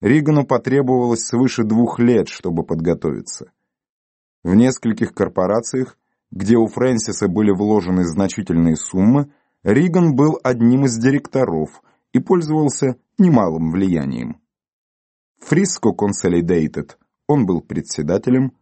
Ригану потребовалось свыше двух лет, чтобы подготовиться. В нескольких корпорациях, где у Фрэнсиса были вложены значительные суммы, Риган был одним из директоров и пользовался немалым влиянием. Frisco Consolidated он был председателем,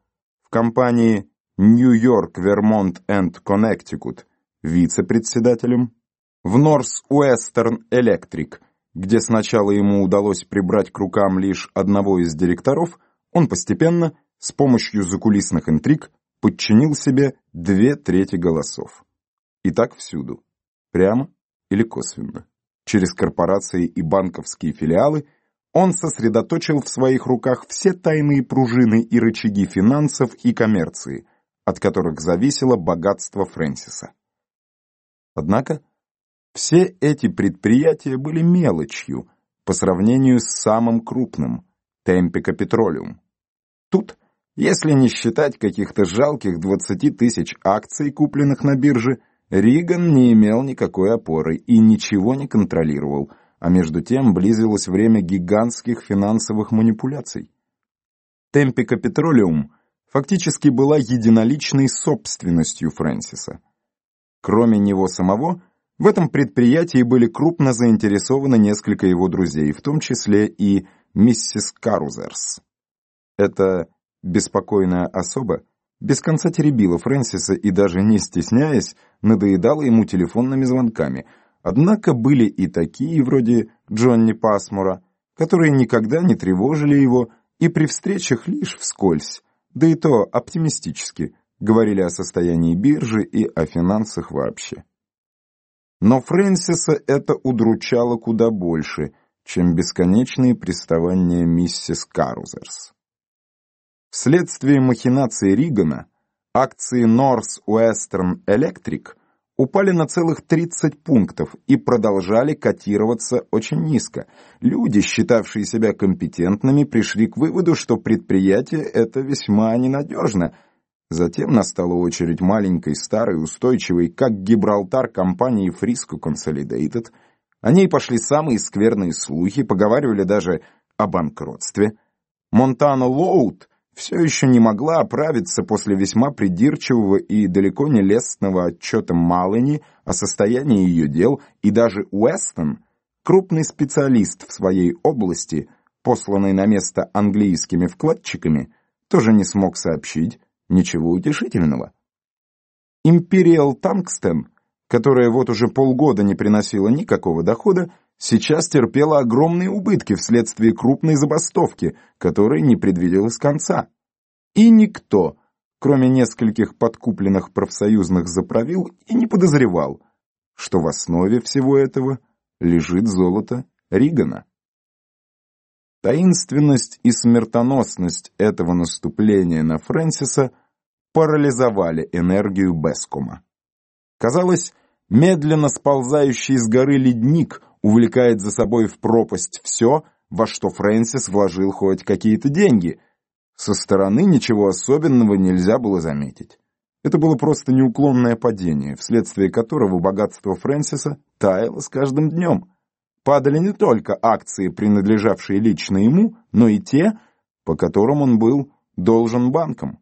в компании York, Vermont and Connecticut вице-председателем, в North Western Electric – где сначала ему удалось прибрать к рукам лишь одного из директоров, он постепенно, с помощью закулисных интриг, подчинил себе две трети голосов. И так всюду, прямо или косвенно. Через корпорации и банковские филиалы он сосредоточил в своих руках все тайные пружины и рычаги финансов и коммерции, от которых зависело богатство Фрэнсиса. Однако, все эти предприятия были мелочью по сравнению с самым крупным – Темпика Петролиум. Тут, если не считать каких-то жалких 20 тысяч акций, купленных на бирже, Риган не имел никакой опоры и ничего не контролировал, а между тем близилось время гигантских финансовых манипуляций. Темпика Петролиум фактически была единоличной собственностью Фрэнсиса. Кроме него самого – в этом предприятии были крупно заинтересованы несколько его друзей, в том числе и миссис Карузерс. Эта беспокойная особа без конца теребила Фрэнсиса и даже не стесняясь, надоедала ему телефонными звонками. Однако были и такие, вроде Джонни Пасмура, которые никогда не тревожили его и при встречах лишь вскользь, да и то оптимистически, говорили о состоянии биржи и о финансах вообще. Но Фрэнсиса это удручало куда больше, чем бесконечные приставания миссис Карузерс. Вследствие махинации Ригана акции North Western Electric упали на целых 30 пунктов и продолжали котироваться очень низко. Люди, считавшие себя компетентными, пришли к выводу, что предприятие это весьма ненадежно – Затем настала очередь маленькой, старой, устойчивой, как Гибралтар компании Frisco Consolidated. О ней пошли самые скверные слухи, поговаривали даже о банкротстве. Монтана Лоуд все еще не могла оправиться после весьма придирчивого и далеко не лестного отчета Малани о состоянии ее дел, и даже Уэстон, крупный специалист в своей области, посланный на место английскими вкладчиками, тоже не смог сообщить, Ничего утешительного. Imperial Tungsten, которая вот уже полгода не приносила никакого дохода, сейчас терпела огромные убытки вследствие крупной забастовки, которой не предвиделось конца. И никто, кроме нескольких подкупленных профсоюзных заправил, и не подозревал, что в основе всего этого лежит золото Ригана. Таинственность и смертоносность этого наступления на Фрэнсиса парализовали энергию Бескума. Казалось, медленно сползающий с горы ледник увлекает за собой в пропасть все, во что Фрэнсис вложил хоть какие-то деньги. Со стороны ничего особенного нельзя было заметить. Это было просто неуклонное падение, вследствие которого богатство Фрэнсиса таяло с каждым днем – падали не только акции, принадлежавшие лично ему, но и те, по которым он был должен банкам.